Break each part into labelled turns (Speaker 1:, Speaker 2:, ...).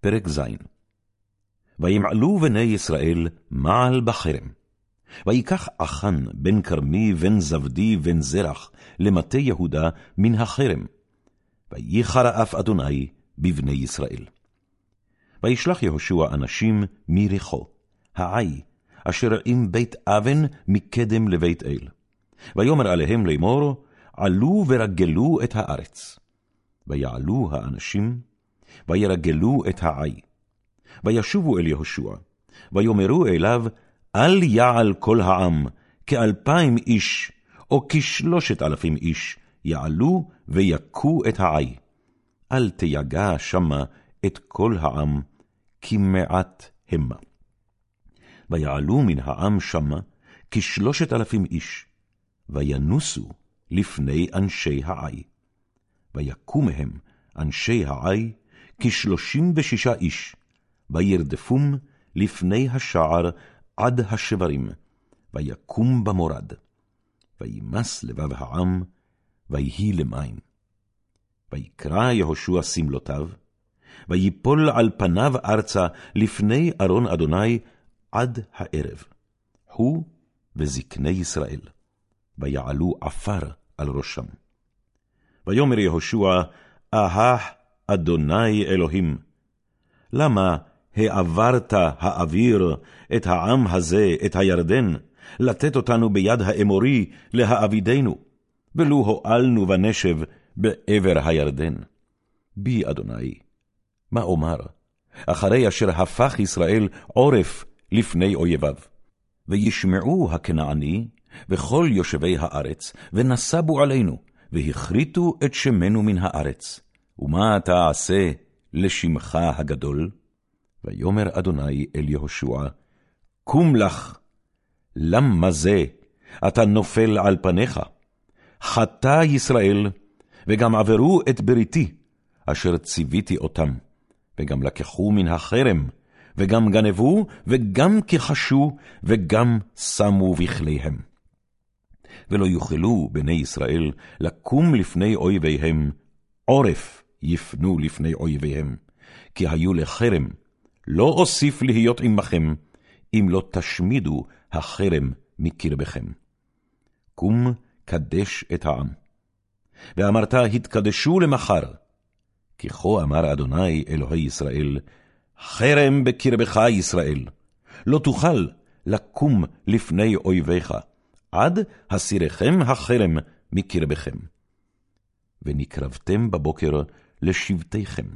Speaker 1: פרק ז. וימעלו בני ישראל מעל בחרם. ויקח אחן בן כרמי בן זבדי בן זרח למטה יהודה מן החרם. וייחר אף אדוני בבני ישראל. וישלח יהושע אנשים מיריחו, העי, אשר עם בית אבן מקדם לבית אל. ויאמר עליהם לאמור, עלו ורגלו את הארץ. ויעלו האנשים, וירגלו את העי. וישובו אל יהושע, ויאמרו אליו, אל יעל כל העם, כאלפיים איש, או כשלושת אלפים איש, יעלו ויכו את העי. אל תיגע שמה את כל העם, כי מעט המה. ויעלו מן העם שמה כשלושת אלפים איש, וינוסו לפני אנשי העי. ויכו מהם אנשי העי כשלושים ושישה איש, וירדפום לפני השער עד השברים, ויקום במורד. וימס לבב העם, ויהי למים. ויקרא יהושע שמלותיו, ויפול על פניו ארצה לפני ארון אדוני עד הערב, הוא וזקני ישראל, ויעלו עפר על ראשם. ויאמר יהושע, אהה אדוני אלוהים, למה העברת האוויר את העם הזה, את הירדן, לתת אותנו ביד האמורי להאבידנו, ולו הועלנו ונשב בעבר הירדן. בי, אדוני, מה אומר, אחרי אשר הפך ישראל עורף לפני אויביו? וישמעו הכנעני וכל יושבי הארץ, ונסבו עלינו, והכריתו את שמנו מן הארץ. ומה תעשה לשמך הגדול? ויאמר אדוני אל יהושע, קום לך, למה זה אתה נופל על פניך? חטא ישראל, וגם עברו את בריתי, אשר ציוויתי אותם, וגם לקחו מן החרם, וגם גנבו, וגם כחשו, וגם שמו בכליהם. ולא יוכלו בני ישראל לקום לפני אויביהם, עורף יפנו לפני אויביהם, כי היו לחרם, לא אוסיף להיות עמכם, אם לא תשמידו החרם מקרבכם. קום, קדש את העם. ואמרת, התקדשו למחר, כי כה אמר אדוני אלוהי ישראל, חרם בקרבך ישראל, לא תוכל לקום לפני אויביך, עד הסירכם החרם מקרבכם. ונקרבתם בבוקר לשבטיכם.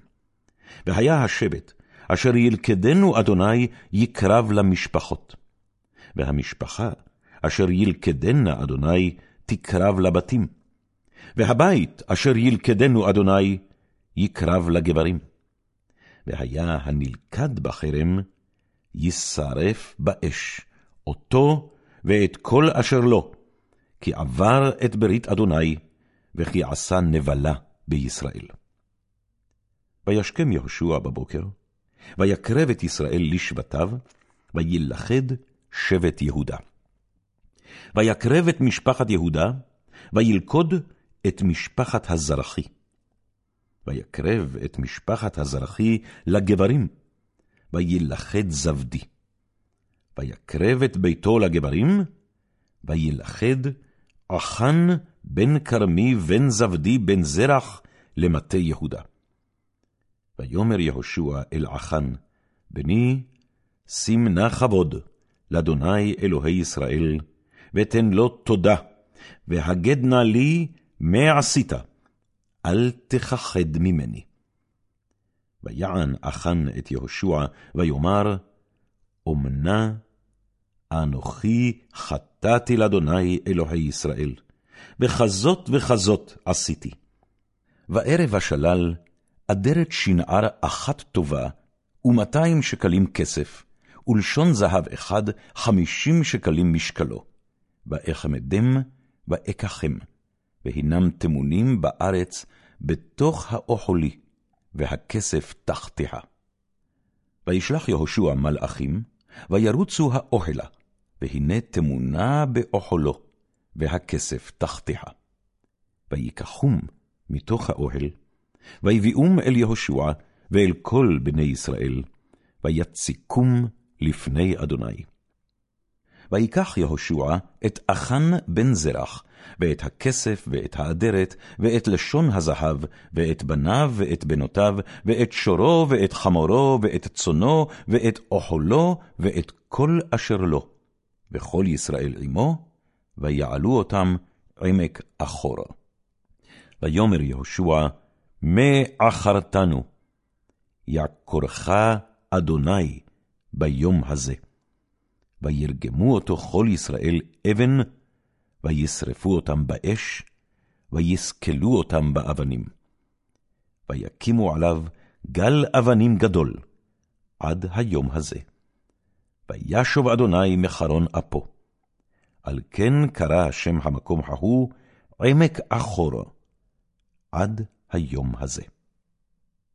Speaker 1: והיה השבט, אשר ילכדנו אדוני יקרב למשפחות. והמשפחה, אשר ילכדנה אדוני, תקרב לבתים. והבית, אשר ילכדנו אדוני, יקרב לגברים. והיה הנלכד בחרם, יישרף באש, אותו ואת כל אשר לו, כי עבר את ברית אדוני, וכי עשה נבלה בישראל. וישכם יהושע בבוקר, ויקרב את ישראל לשבטיו, וילכד שבט יהודה. ויקרב את משפחת יהודה, וילכוד את משפחת הזרחי. ויקרב את משפחת הזרחי לגברים, וילכד זבדי. ויקרב את ביתו לגברים, וילכד אחן בן כרמי בן זבדי בן זרח למטה יהודה. ויאמר יהושע אל אחן, בני, שים נא כבוד לאדוני אלוהי ישראל, ותן לו תודה, והגד נא לי מה עשית, אל תכחד ממני. ויען אחן את יהושע, ויאמר, אמנה אנוכי חטאתי לאדוני אלוהי ישראל, וכזאת וכזאת עשיתי. וערב השלל אדרת שנער אחת טובה, ומאתיים שקלים כסף, ולשון זהב אחד חמישים שקלים משקלו. ואחמדם ואקחם, והנם תמונים בארץ בתוך האוכלי, והכסף תחתיה. וישלח יהושע מלאכים, וירוצו האוכלה, והנה תמונה באוכלו, והכסף תחתיה. ויקחום מתוך האוהל, ויביאום אל יהושע, ואל כל בני ישראל, ויציקום לפני אדוני. ויקח יהושע את אחן בן זרח, ואת הכסף, ואת האדרת, ואת לשון הזהב, ואת בניו, ואת בנותיו, ואת שורו, ואת חמורו, ואת צונו, ואת אוכלו, ואת כל אשר לו, וכל ישראל עמו, ויעלו אותם עמק אחור. ויאמר יהושע, מה עכרתנו? יעקורך אדוני ביום הזה. וירגמו אותו כל ישראל אבן, וישרפו אותם באש, ויסקלו אותם באבנים. ויקימו עליו גל אבנים גדול, עד היום הזה. וישוב אדוני מחרון אפו. על כן קרא שם המקום ההוא עמק אחור, עד היום הזה.